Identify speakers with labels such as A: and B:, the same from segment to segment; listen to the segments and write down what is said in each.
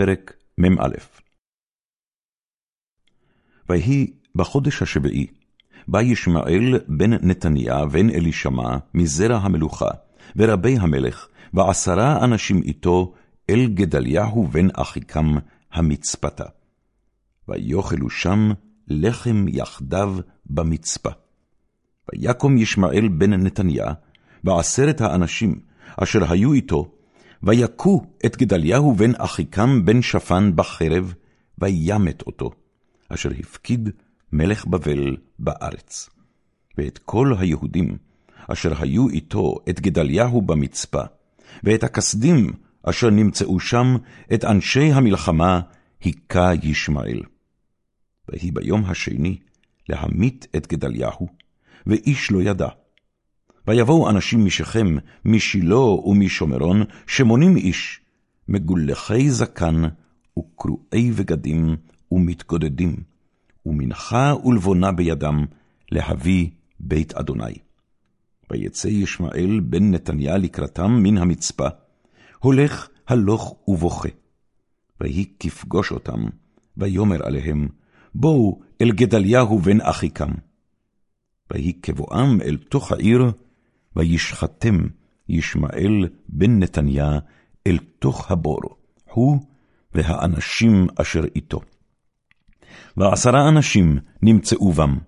A: פרק מ"א ויהי בחודש השביעי, בא ישמעאל בן נתניה בן אלישמע מזרע המלוכה, ורבי המלך, ועשרה אנשים איתו, אל גדליהו בן אחיקם המצפתה. ויאכלו שם לחם יחדיו במצפה. ויקום ישמעאל בן נתניה, ועשרת האנשים אשר היו איתו, ויכו את גדליהו בן אחיקם בן שפן בחרב, וימת אותו, אשר הפקיד מלך בבל בארץ. ואת כל היהודים אשר היו איתו את גדליהו במצפה, ואת הכסדים אשר נמצאו שם, את אנשי המלחמה, היכה ישמעאל. ויהי ביום השני להמית את גדליהו, ואיש לא ידע. ויבואו אנשים משכם, משילה ומשומרון, שמונים איש, מגולחי זקן, וקרועי בגדים, ומתגודדים, ומנחה ולבונה בידם, להביא בית אדוני. ויצא ישמעאל בן נתניה לקראתם מן המצפה, הולך הלוך ובוכה. ויהי כפגוש אותם, ויאמר עליהם, בואו אל גדליהו בן אחיקם. ויהי כבואם אל תוך העיר, וישחטם ישמעאל בן נתניה אל תוך הבור, הוא והאנשים אשר איתו. ועשרה אנשים נמצאו בם,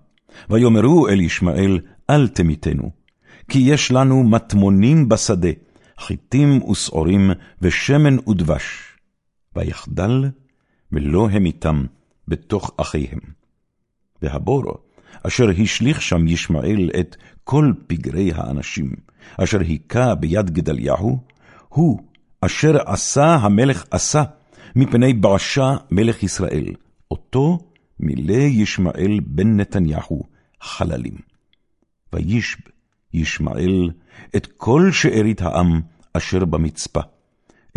A: ויאמרו אל ישמעאל, אל תמיתנו, כי יש לנו מטמונים בשדה, חיטים ושעורים, ושמן ודבש. ויחדל, ולא המיתם בתוך אחיהם. והבור, אשר השליך שם ישמעאל את כל פגרי האנשים, אשר היכה ביד גדליהו, הוא אשר עשה המלך עשה, מפני בעשה מלך ישראל, אותו מילא ישמעאל בן נתניהו חללים. וישב ישמעאל את כל שארית העם אשר במצפה,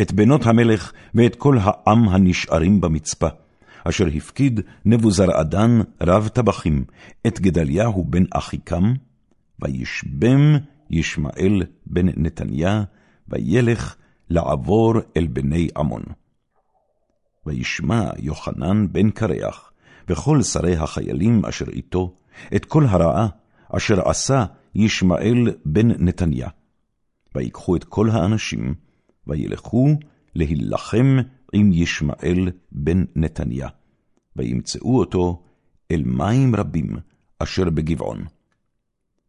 A: את בנות המלך ואת כל העם הנשארים במצפה, אשר הפקיד נבוזרעדן רב טבחים, את גדליהו בן אחיקם, וישבם ישמעאל בן נתניה, וילך לעבור אל בני עמון. וישמע יוחנן בן קרח, וכל שרי החיילים אשר איתו, את כל הרעה אשר עשה ישמעאל בן נתניה. ויקחו את כל האנשים, וילכו להילחם עם ישמעאל בן נתניה, וימצאו אותו אל מים רבים אשר בגבעון.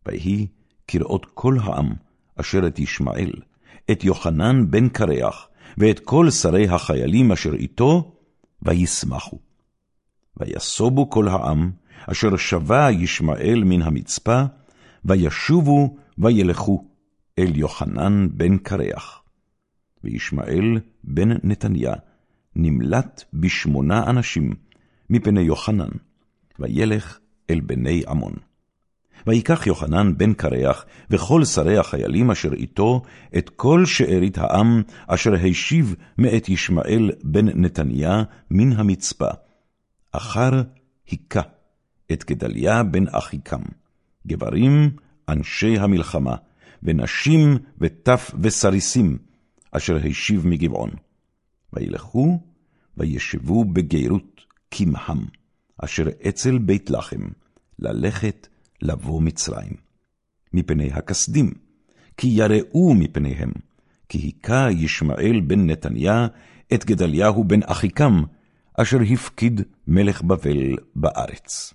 A: ויהי כראות כל העם אשר את ישמעאל, את יוחנן בן קרח, ואת כל שרי החיילים אשר איתו, וישמחו. ויסובו כל העם, אשר שבה ישמעאל מן המצפה, וישובו וילכו אל יוחנן בן קרח. וישמעאל בן נתניה נמלט בשמונה אנשים מפני יוחנן, וילך אל בני עמון. ויקח יוחנן בן קרח, וכל שרי החיילים אשר איתו, את כל שארית העם, אשר השיב מאת ישמעאל בן נתניה מן המצפה. אחר היכה את גדליה בן אחיקם, גברים, אנשי המלחמה, ונשים וטף וסריסים, אשר השיב מגבעון. וילכו, וישבו בגרות כמהם, אשר אצל בית לחם, ללכת לבוא מצרים. מפני הכסדים, כי יראו מפניהם, כי היכה ישמעאל בן נתניה את גדליהו בן אחיקם, אשר הפקיד מלך בבל בארץ.